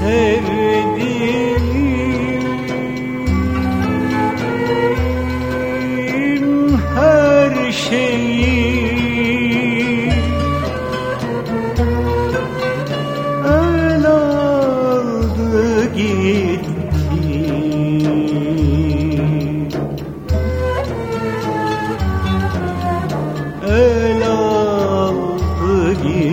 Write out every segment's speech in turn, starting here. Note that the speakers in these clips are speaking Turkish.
sevdiğim her şeyi. El aldı gitti. El aldı gitti.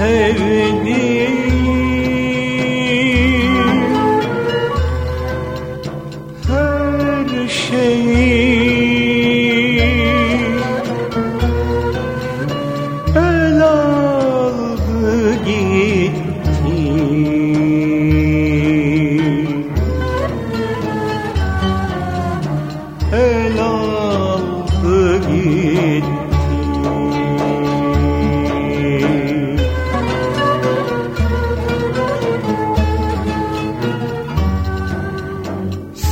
Sevdim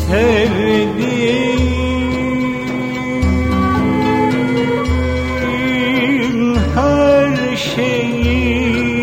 sevdiğim her şeyi